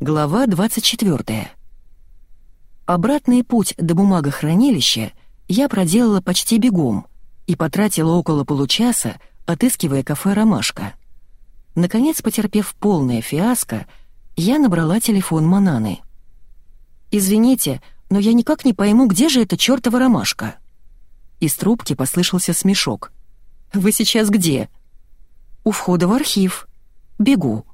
Глава 24. Обратный путь до бумагохранилища я проделала почти бегом и потратила около получаса, отыскивая кафе «Ромашка». Наконец, потерпев полное фиаско, я набрала телефон Мананы. «Извините, но я никак не пойму, где же эта чёртова ромашка?» Из трубки послышался смешок. «Вы сейчас где?» «У входа в архив. Бегу».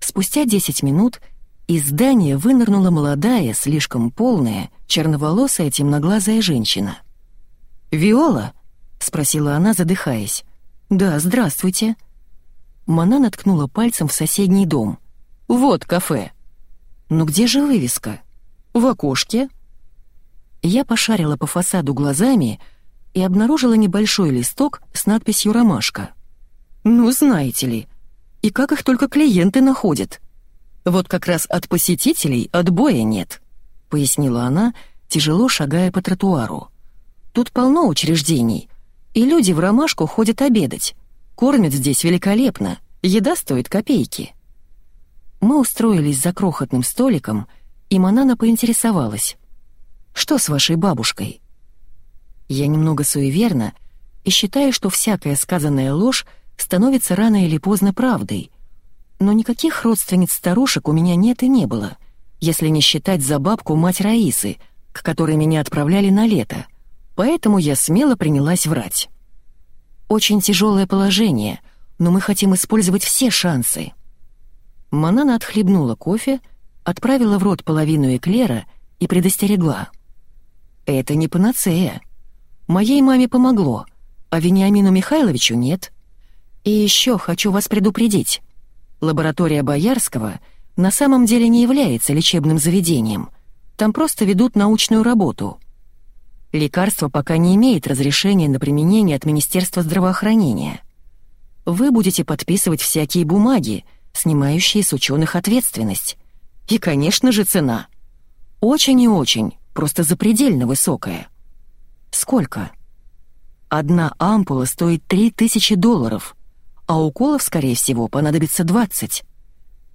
Спустя 10 минут из здания вынырнула молодая, слишком полная, черноволосая, темноглазая женщина. «Виола?» — спросила она, задыхаясь. «Да, здравствуйте». Мана наткнула пальцем в соседний дом. «Вот кафе». «Ну где же вывеска?» «В окошке». Я пошарила по фасаду глазами и обнаружила небольшой листок с надписью «Ромашка». «Ну, знаете ли, и как их только клиенты находят. Вот как раз от посетителей отбоя нет», — пояснила она, тяжело шагая по тротуару. «Тут полно учреждений, и люди в ромашку ходят обедать. Кормят здесь великолепно, еда стоит копейки». Мы устроились за крохотным столиком, и Манана поинтересовалась. «Что с вашей бабушкой?» Я немного суеверна и считаю, что всякая сказанная ложь становится рано или поздно правдой. Но никаких родственниц старушек у меня нет и не было, если не считать за бабку мать Раисы, к которой меня отправляли на лето. Поэтому я смело принялась врать. Очень тяжелое положение, но мы хотим использовать все шансы. Манана отхлебнула кофе, отправила в рот половину эклера и предостерегла. «Это не панацея. Моей маме помогло, а Вениамину Михайловичу нет. И еще хочу вас предупредить. Лаборатория Боярского на самом деле не является лечебным заведением. Там просто ведут научную работу. Лекарство пока не имеет разрешения на применение от Министерства здравоохранения. Вы будете подписывать всякие бумаги, снимающие с ученых ответственность. И, конечно же, цена. Очень и очень, просто запредельно высокая. Сколько? Одна ампула стоит 3000 долларов — а уколов, скорее всего, понадобится 20.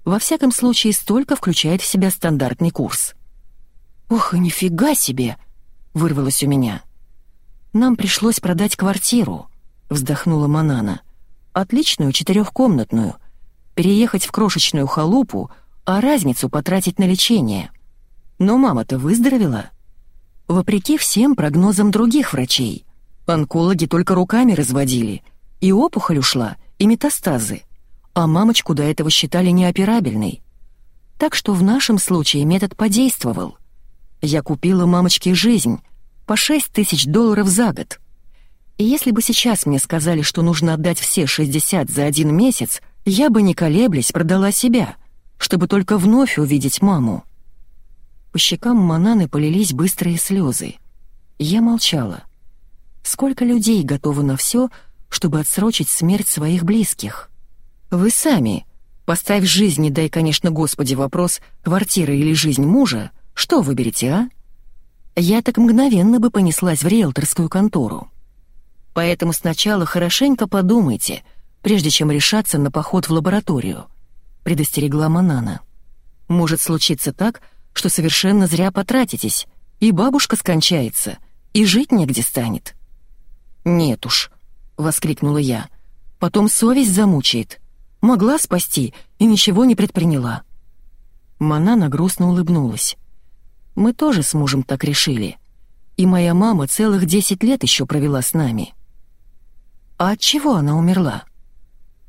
Во всяком случае, столько включает в себя стандартный курс. «Ох, и нифига себе!» — вырвалось у меня. «Нам пришлось продать квартиру», — вздохнула Манана. «Отличную четырехкомнатную. Переехать в крошечную халупу, а разницу потратить на лечение. Но мама-то выздоровела. Вопреки всем прогнозам других врачей. Онкологи только руками разводили, и опухоль ушла, и метастазы, а мамочку до этого считали неоперабельной. Так что в нашем случае метод подействовал. Я купила мамочке жизнь по 6 тысяч долларов за год. И если бы сейчас мне сказали, что нужно отдать все 60 за один месяц, я бы, не колеблясь, продала себя, чтобы только вновь увидеть маму. По щекам Мананы полились быстрые слезы. Я молчала. Сколько людей готовы на все, чтобы отсрочить смерть своих близких. Вы сами, поставь жизни, дай, конечно, Господи, вопрос, квартира или жизнь мужа, что выберете, а? Я так мгновенно бы понеслась в риэлторскую контору. Поэтому сначала хорошенько подумайте, прежде чем решаться на поход в лабораторию, предостерегла Манана. Может случиться так, что совершенно зря потратитесь, и бабушка скончается, и жить негде станет. Нет уж, — воскликнула я. «Потом совесть замучает. Могла спасти и ничего не предприняла». Манана грустно улыбнулась. «Мы тоже с мужем так решили. И моя мама целых десять лет еще провела с нами». «А от чего она умерла?»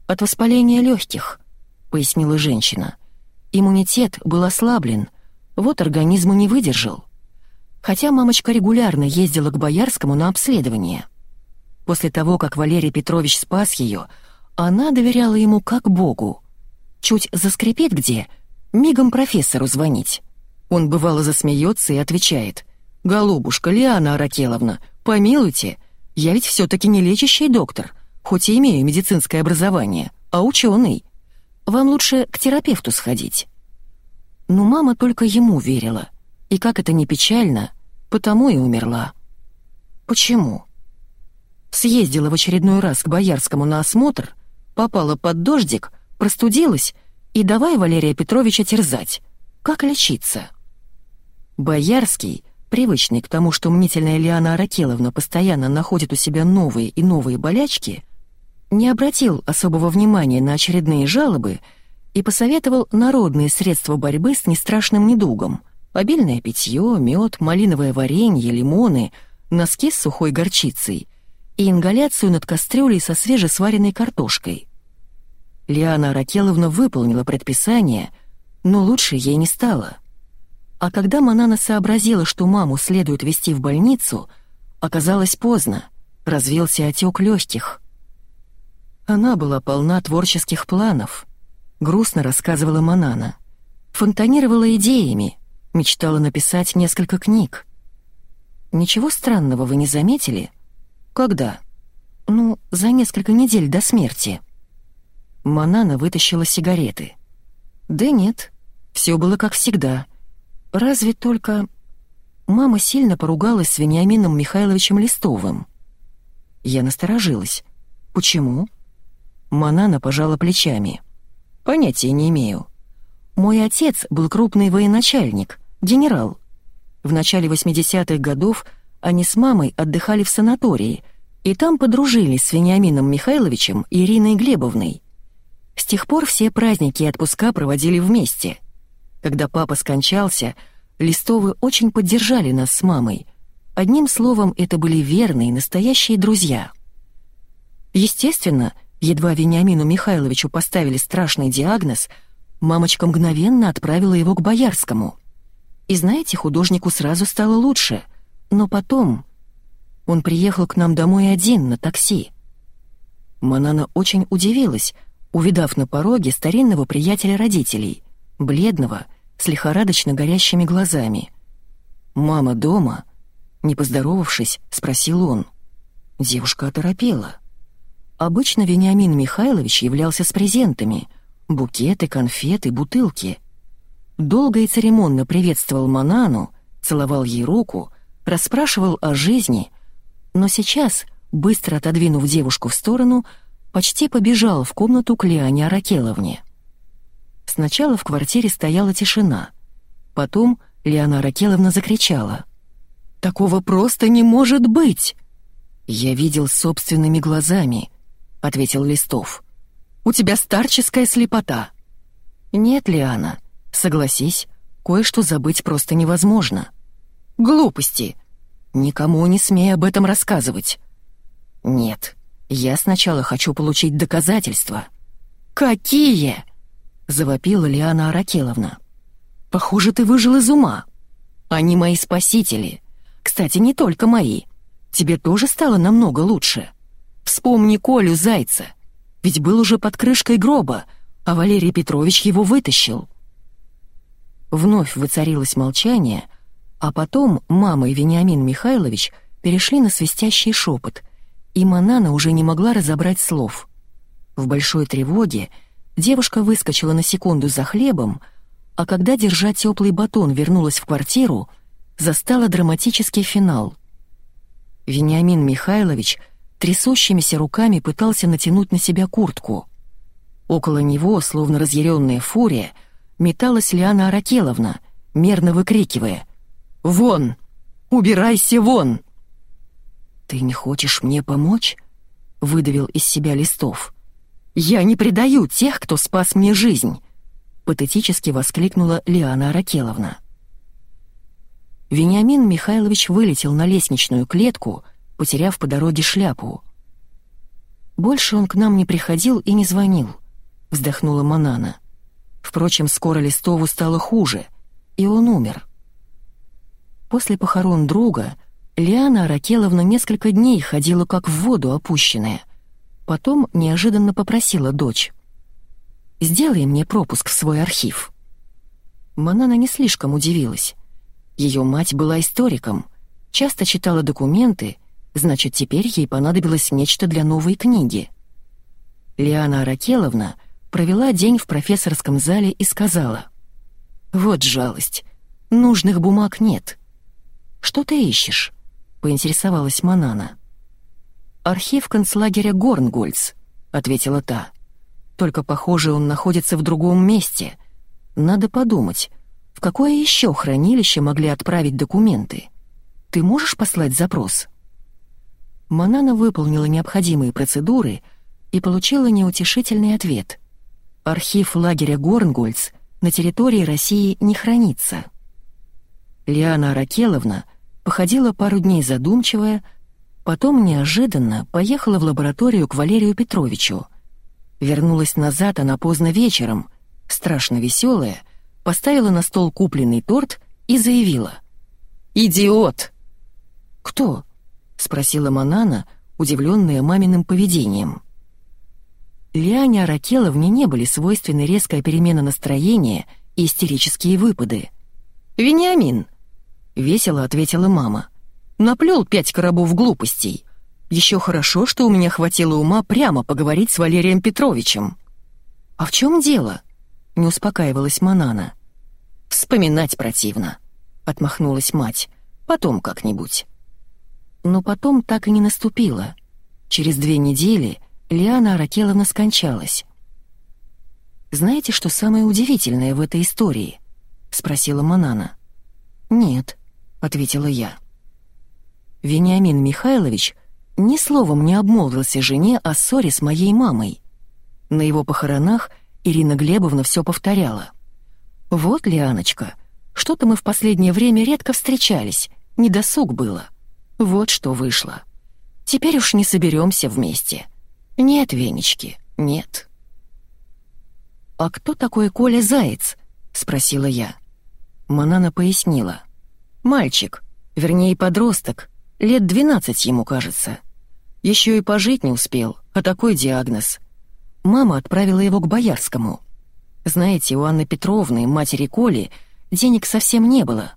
«От воспаления легких», — пояснила женщина. «Иммунитет был ослаблен, вот организм и не выдержал. Хотя мамочка регулярно ездила к Боярскому на обследование». После того, как Валерий Петрович спас ее, она доверяла ему как богу. Чуть заскрипит где, мигом профессору звонить. Он бывало засмеется и отвечает. «Голубушка, Лиана Аракеловна, помилуйте, я ведь все-таки не лечащий доктор, хоть и имею медицинское образование, а ученый. Вам лучше к терапевту сходить». Но мама только ему верила, и как это не печально, потому и умерла. Почему? Съездила в очередной раз к Боярскому на осмотр, попала под дождик, простудилась и давай Валерия Петровича терзать. Как лечиться? Боярский, привычный к тому, что мнительная Лиана Аракеловна постоянно находит у себя новые и новые болячки, не обратил особого внимания на очередные жалобы и посоветовал народные средства борьбы с нестрашным недугом — обильное питье, мед, малиновое варенье, лимоны, носки с сухой горчицей и ингаляцию над кастрюлей со свежесваренной картошкой. Лиана Аракеловна выполнила предписание, но лучше ей не стало. А когда Манана сообразила, что маму следует везти в больницу, оказалось поздно, развился отек легких. Она была полна творческих планов, грустно рассказывала Манана. Фонтанировала идеями, мечтала написать несколько книг. Ничего странного вы не заметили? Когда? Ну, за несколько недель до смерти. Манана вытащила сигареты. «Да нет, все было как всегда. Разве только...» Мама сильно поругалась с Вениамином Михайловичем Листовым. Я насторожилась. «Почему?» Манана пожала плечами. «Понятия не имею. Мой отец был крупный военачальник, генерал. В начале 80-х годов они с мамой отдыхали в санатории, и там подружились с Вениамином Михайловичем и Ириной Глебовной. С тех пор все праздники и отпуска проводили вместе. Когда папа скончался, Листовы очень поддержали нас с мамой. Одним словом, это были верные, настоящие друзья. Естественно, едва Вениамину Михайловичу поставили страшный диагноз, мамочка мгновенно отправила его к Боярскому. И знаете, художнику сразу стало лучше, но потом... Он приехал к нам домой один на такси. Манана очень удивилась, увидав на пороге старинного приятеля родителей, бледного, с лихорадочно горящими глазами. «Мама дома?» Не поздоровавшись, спросил он. Девушка оторопела. Обычно Вениамин Михайлович являлся с презентами — букеты, конфеты, бутылки. Долго и церемонно приветствовал Манану, целовал ей руку, расспрашивал о жизни, но сейчас, быстро отодвинув девушку в сторону, — почти побежал в комнату к Лиане Аракеловне. Сначала в квартире стояла тишина. Потом Лиана Аракеловна закричала. «Такого просто не может быть!» «Я видел собственными глазами», — ответил Листов. «У тебя старческая слепота». «Нет, Лиана, согласись, кое-что забыть просто невозможно». «Глупости! Никому не смей об этом рассказывать». «Нет, я сначала хочу получить доказательства». «Какие?» — завопила Лиана Аракеловна. «Похоже, ты выжил из ума. Они мои спасители. Кстати, не только мои. Тебе тоже стало намного лучше. Вспомни Колю Зайца. Ведь был уже под крышкой гроба, а Валерий Петрович его вытащил». Вновь воцарилось молчание, а потом мама и Вениамин Михайлович перешли на свистящий шепот — и Манана уже не могла разобрать слов. В большой тревоге девушка выскочила на секунду за хлебом, а когда, держа теплый батон, вернулась в квартиру, застала драматический финал. Вениамин Михайлович трясущимися руками пытался натянуть на себя куртку. Около него, словно разъяренная фурия, металась Лиана Аракеловна, мерно выкрикивая «Вон! Убирайся вон!» «Ты не хочешь мне помочь?» — выдавил из себя Листов. «Я не предаю тех, кто спас мне жизнь!» — патетически воскликнула Лиана Аракеловна. Вениамин Михайлович вылетел на лестничную клетку, потеряв по дороге шляпу. «Больше он к нам не приходил и не звонил», — вздохнула Манана. Впрочем, скоро Листову стало хуже, и он умер. После похорон друга Лиана Аракеловна несколько дней ходила как в воду опущенная. Потом неожиданно попросила дочь. «Сделай мне пропуск в свой архив». Манана не слишком удивилась. Ее мать была историком, часто читала документы, значит, теперь ей понадобилось нечто для новой книги. Лиана Аракеловна провела день в профессорском зале и сказала. «Вот жалость, нужных бумаг нет. Что ты ищешь?» поинтересовалась Манана. «Архив концлагеря Горнгольц», — ответила та. Только, похоже, он находится в другом месте. Надо подумать, в какое еще хранилище могли отправить документы? Ты можешь послать запрос?» Манана выполнила необходимые процедуры и получила неутешительный ответ. Архив лагеря Горнгольц на территории России не хранится. Лиана Аракеловна походила пару дней задумчивая, потом неожиданно поехала в лабораторию к Валерию Петровичу. Вернулась назад она поздно вечером, страшно веселая, поставила на стол купленный торт и заявила. «Идиот!» «Кто?» — спросила Манана, удивленная маминым поведением. Лиане Аракеловне не были свойственны резкая перемена настроения и истерические выпады. «Вениамин!» — весело ответила мама. «Наплел пять коробов глупостей. Еще хорошо, что у меня хватило ума прямо поговорить с Валерием Петровичем». «А в чем дело?» — не успокаивалась Манана. «Вспоминать противно», — отмахнулась мать. «Потом как-нибудь». Но потом так и не наступило. Через две недели Лиана Аракеловна скончалась. «Знаете, что самое удивительное в этой истории?» — спросила Манана. «Нет», — ответила я. Вениамин Михайлович ни словом не обмолвился жене о ссоре с моей мамой. На его похоронах Ирина Глебовна все повторяла. «Вот, Лианочка, что-то мы в последнее время редко встречались, недосуг было. Вот что вышло. Теперь уж не соберемся вместе. Нет, Венечки, нет». «А кто такой Коля Заяц?» — спросила я. Манана пояснила. «Мальчик, вернее подросток, лет двенадцать ему кажется. Еще и пожить не успел, а такой диагноз. Мама отправила его к Боярскому. Знаете, у Анны Петровны, матери Коли, денег совсем не было.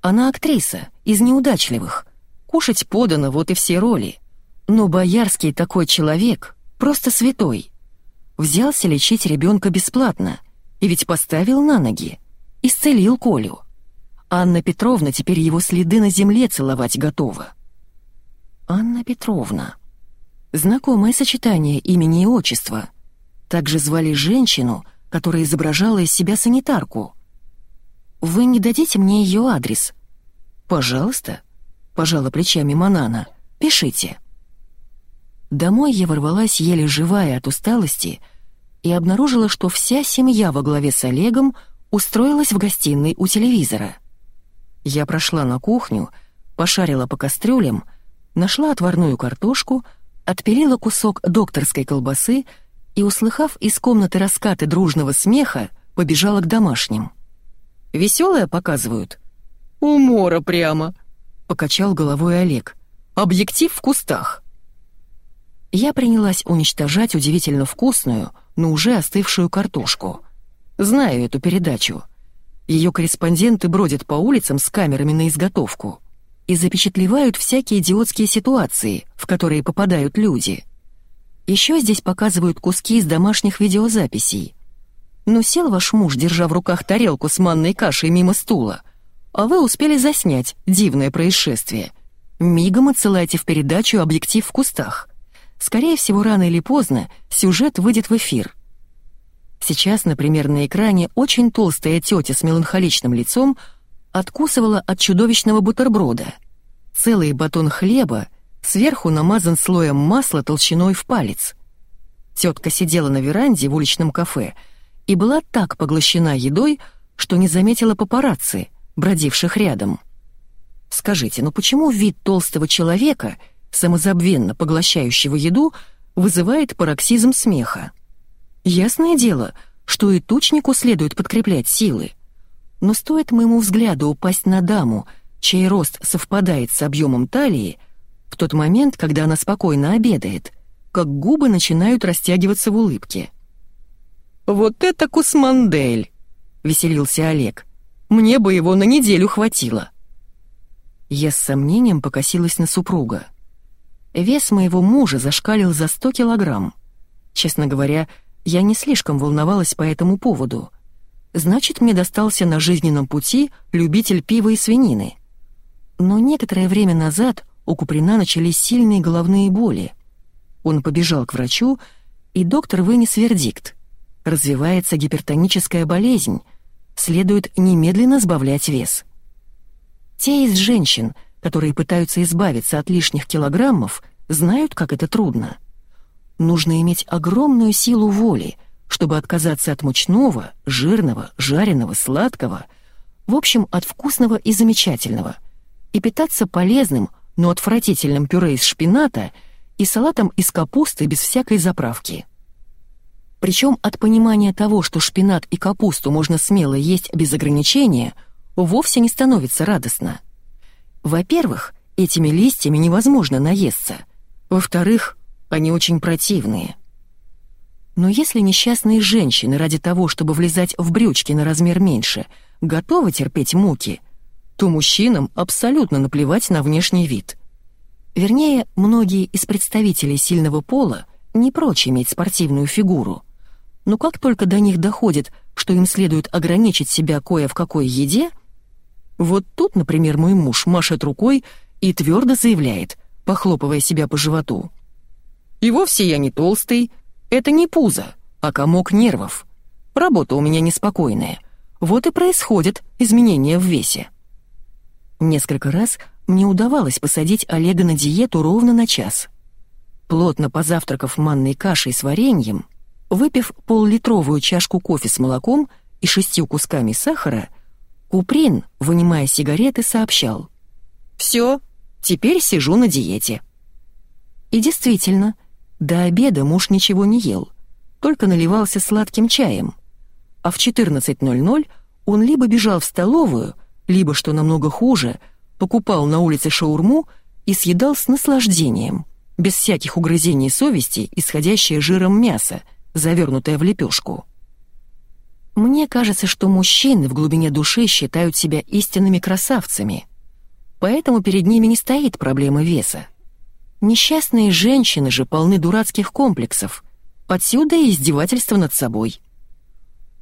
Она актриса, из неудачливых. Кушать подано, вот и все роли. Но Боярский такой человек, просто святой. Взялся лечить ребенка бесплатно, и ведь поставил на ноги. Исцелил Колю. Анна Петровна теперь его следы на земле целовать готова. Анна Петровна. Знакомое сочетание имени и отчества. Также звали женщину, которая изображала из себя санитарку. «Вы не дадите мне ее адрес?» «Пожалуйста», — пожала плечами Манана. «Пишите». Домой я ворвалась еле живая от усталости и обнаружила, что вся семья во главе с Олегом устроилась в гостиной у телевизора. Я прошла на кухню, пошарила по кастрюлям, нашла отварную картошку, отпилила кусок докторской колбасы — и, услыхав из комнаты раскаты дружного смеха, побежала к домашним. «Веселое показывают?» «Умора прямо!» — покачал головой Олег. «Объектив в кустах!» Я принялась уничтожать удивительно вкусную, но уже остывшую картошку. Знаю эту передачу. Ее корреспонденты бродят по улицам с камерами на изготовку и запечатлевают всякие идиотские ситуации, в которые попадают люди — еще здесь показывают куски из домашних видеозаписей. Но сел ваш муж, держа в руках тарелку с манной кашей мимо стула, а вы успели заснять дивное происшествие. Мигом отсылайте в передачу «Объектив в кустах». Скорее всего, рано или поздно сюжет выйдет в эфир. Сейчас, например, на экране очень толстая тетя с меланхоличным лицом откусывала от чудовищного бутерброда. Целый батон хлеба сверху намазан слоем масла толщиной в палец. Тетка сидела на веранде в уличном кафе и была так поглощена едой, что не заметила папарацци, бродивших рядом. Скажите, ну почему вид толстого человека, самозабвенно поглощающего еду, вызывает пароксизм смеха? Ясное дело, что и тучнику следует подкреплять силы. Но стоит моему взгляду упасть на даму, чей рост совпадает с объемом талии, в тот момент, когда она спокойно обедает, как губы начинают растягиваться в улыбке. «Вот это кусмандель!» — веселился Олег. «Мне бы его на неделю хватило». Я с сомнением покосилась на супруга. Вес моего мужа зашкалил за сто килограмм. Честно говоря, я не слишком волновалась по этому поводу. Значит, мне достался на жизненном пути любитель пива и свинины. Но некоторое время назад у Куприна начались сильные головные боли. Он побежал к врачу, и доктор вынес вердикт развивается гипертоническая болезнь, следует немедленно сбавлять вес. Те из женщин, которые пытаются избавиться от лишних килограммов, знают, как это трудно. Нужно иметь огромную силу воли, чтобы отказаться от мучного, жирного, жареного, сладкого, в общем, от вкусного и замечательного, и питаться полезным, но отвратительным пюре из шпината и салатом из капусты без всякой заправки. Причем от понимания того, что шпинат и капусту можно смело есть без ограничения, вовсе не становится радостно. Во-первых, этими листьями невозможно наесться. Во-вторых, они очень противные. Но если несчастные женщины ради того, чтобы влезать в брючки на размер меньше, готовы терпеть муки, то мужчинам абсолютно наплевать на внешний вид. Вернее, многие из представителей сильного пола не прочь иметь спортивную фигуру. Но как только до них доходит, что им следует ограничить себя кое в какой еде, вот тут, например, мой муж машет рукой и твердо заявляет, похлопывая себя по животу. «И вовсе я не толстый, это не пузо, а комок нервов. Работа у меня неспокойная. Вот и происходит изменение в весе». Несколько раз мне удавалось посадить Олега на диету ровно на час. Плотно позавтракав манной кашей с вареньем, выпив пол-литровую чашку кофе с молоком и шестью кусками сахара, Куприн, вынимая сигареты, сообщал. «Все, теперь сижу на диете». И действительно, до обеда муж ничего не ел, только наливался сладким чаем. А в 14.00 он либо бежал в столовую, либо, что намного хуже, покупал на улице шаурму и съедал с наслаждением, без всяких угрызений совести, исходящее жиром мясо, завернутое в лепешку. Мне кажется, что мужчины в глубине души считают себя истинными красавцами, поэтому перед ними не стоит проблема веса. Несчастные женщины же полны дурацких комплексов, отсюда и издевательство над собой.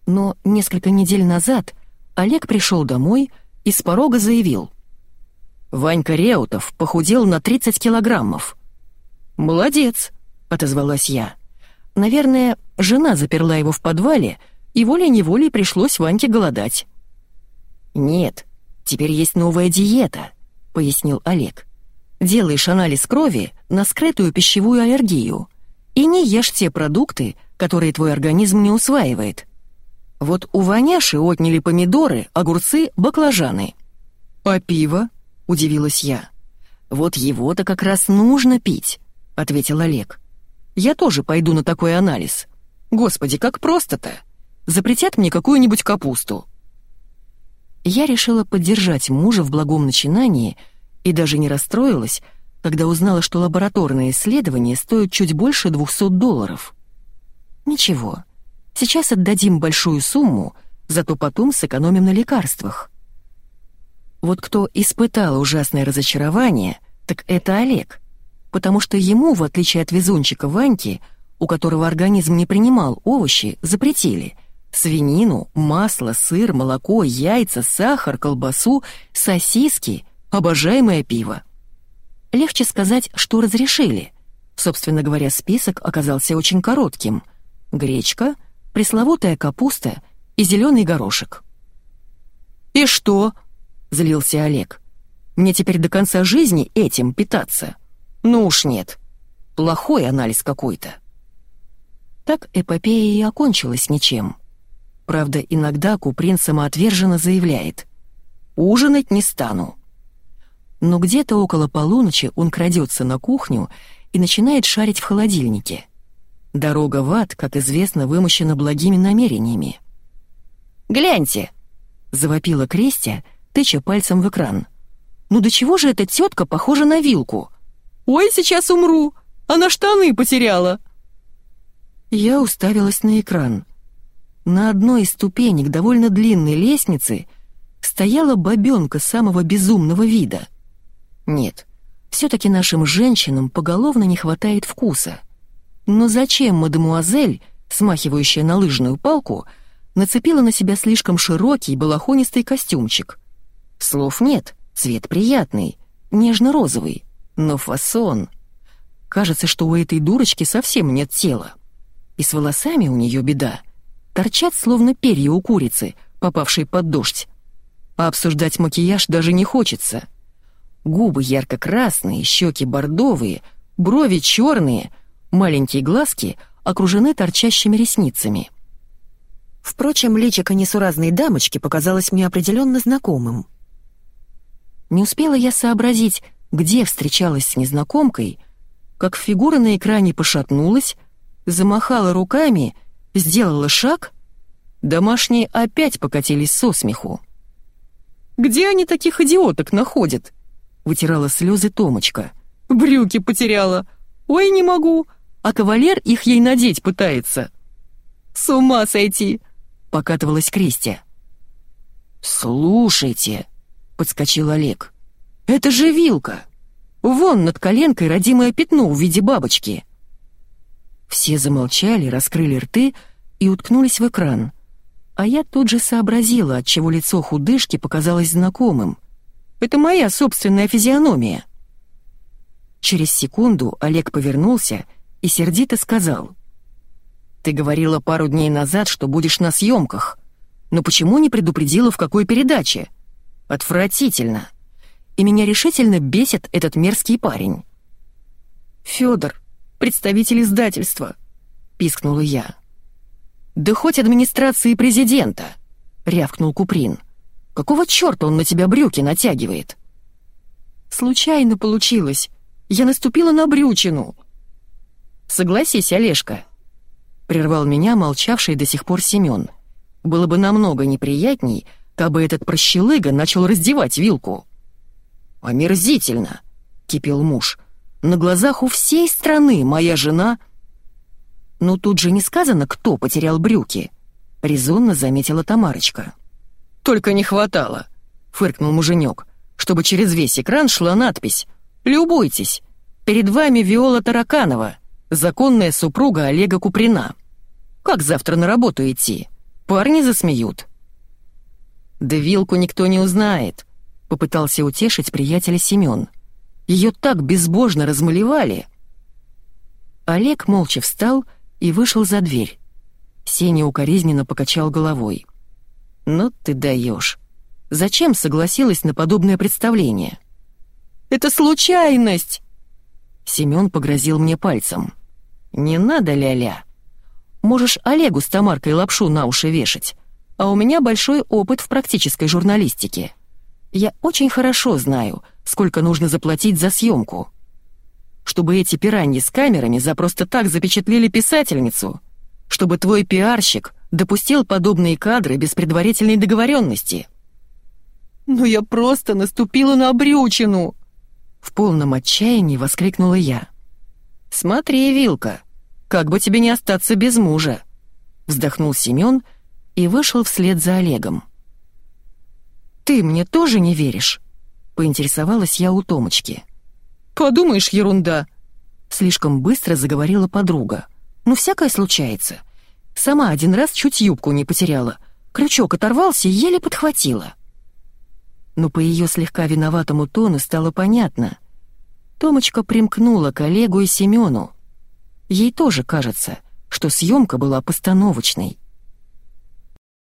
Но несколько недель назад Олег пришел домой и с порога заявил. «Ванька Реутов похудел на 30 килограммов». «Молодец», — отозвалась я. «Наверное, жена заперла его в подвале, и волей-неволей пришлось Ваньке голодать». «Нет, теперь есть новая диета», — пояснил Олег. Делаешь анализ крови на скрытую пищевую аллергию и не ешь те продукты, которые твой организм не усваивает. Вот у Ваняши отняли помидоры, огурцы, баклажаны. «А пиво?» — удивилась я. «Вот его-то как раз нужно пить», — ответил Олег. «Я тоже пойду на такой анализ. Господи, как просто-то! Запретят мне какую-нибудь капусту». Я решила поддержать мужа в благом начинании — и даже не расстроилась, когда узнала, что лабораторные исследования стоят чуть больше 200 долларов. Ничего, сейчас отдадим большую сумму, зато потом сэкономим на лекарствах. Вот кто испытал ужасное разочарование, так это Олег, потому что ему, в отличие от везунчика Ваньки, у которого организм не принимал овощи, запретили свинину, масло, сыр, молоко, яйца, сахар, колбасу, сосиски — обожаемое пиво. Легче сказать, что разрешили. Собственно говоря, список оказался очень коротким. Гречка, пресловутая капуста и зеленый горошек. «И что?» — злился Олег. «Мне теперь до конца жизни этим питаться? Ну уж нет. Плохой анализ какой-то». Так эпопея и окончилась ничем. Правда, иногда Куприн самоотверженно заявляет «Ужинать не стану» но где-то около полуночи он крадется на кухню и начинает шарить в холодильнике. Дорога в ад, как известно, вымощена благими намерениями. «Гляньте!» — завопила Крестя, тыча пальцем в экран. «Ну до чего же эта тетка похожа на вилку? Ой, сейчас умру! Она штаны потеряла!» Я уставилась на экран. На одной из ступенек довольно длинной лестницы стояла бабенка самого безумного вида. Нет, все-таки нашим женщинам поголовно не хватает вкуса. Но зачем мадемуазель, смахивающая на лыжную палку, нацепила на себя слишком широкий балахонистый костюмчик? Слов нет, цвет приятный, нежно-розовый, но фасон... Кажется, что у этой дурочки совсем нет тела. И с волосами у нее беда. торчат словно перья у курицы, попавшей под дождь. А обсуждать макияж даже не хочется. Губы ярко-красные, щеки бордовые, брови черные, маленькие глазки окружены торчащими ресницами. Впрочем, личико несуразной дамочки показалось мне определенно знакомым. Не успела я сообразить, где встречалась с незнакомкой, как фигура на экране пошатнулась, замахала руками, сделала шаг, домашние опять покатились со смеху. «Где они таких идиоток находят?» — вытирала слезы Томочка. «Брюки потеряла! Ой, не могу! А кавалер их ей надеть пытается!» «С ума сойти!» — покатывалась Кристи. «Слушайте!» — подскочил Олег. «Это же вилка! Вон над коленкой родимое пятно в виде бабочки!» Все замолчали, раскрыли рты и уткнулись в экран. А я тут же сообразила, отчего лицо худышки показалось знакомым. Это моя собственная физиономия. Через секунду Олег повернулся и сердито сказал. «Ты говорила пару дней назад, что будешь на съемках. Но почему не предупредила, в какой передаче? Отвратительно. И меня решительно бесит этот мерзкий парень». «Фёдор, представитель издательства», — пискнула я. «Да хоть администрации президента», — рявкнул Куприн. «Какого чёрта он на тебя брюки натягивает?» «Случайно получилось. Я наступила на брючину». «Согласись, Олежка», — прервал меня молчавший до сих пор Семён. «Было бы намного неприятней, кабы этот прощелыга начал раздевать вилку». «Омерзительно», — кипел муж. На глазах у всей страны моя жена... «Ну тут же не сказано, кто потерял брюки», — резонно заметила Тамарочка. «Только не хватало», — фыркнул муженек, «чтобы через весь экран шла надпись «Любуйтесь, перед вами Виола Тараканова, законная супруга Олега Куприна. Как завтра на работу идти? Парни засмеют». «Да вилку никто не узнает», — попытался утешить приятеля Семён. Ее так безбожно размалевали. Олег молча встал и вышел за дверь. Сеня укоризненно покачал головой. «Ну ты даешь. Зачем согласилась на подобное представление?» «Это случайность!» Семён погрозил мне пальцем. «Не надо, ля-ля. Можешь Олегу с Тамаркой лапшу на уши вешать, а у меня большой опыт в практической журналистике. Я очень хорошо знаю, сколько нужно заплатить за съемку. Чтобы эти пираньи с камерами за просто так запечатлели писательницу. Чтобы твой пиарщик допустил подобные кадры без предварительной договоренности. «Но я просто наступила на брючину!» В полном отчаянии воскликнула я. «Смотри, Вилка, как бы тебе не остаться без мужа!» Вздохнул Семён и вышел вслед за Олегом. «Ты мне тоже не веришь?» — поинтересовалась я у Томочки. «Подумаешь, ерунда!» Слишком быстро заговорила подруга. «Ну, всякое случается. Сама один раз чуть юбку не потеряла. Крючок оторвался и еле подхватила». Но по ее слегка виноватому тону стало понятно. Томочка примкнула к Олегу и Семену. Ей тоже кажется, что съемка была постановочной.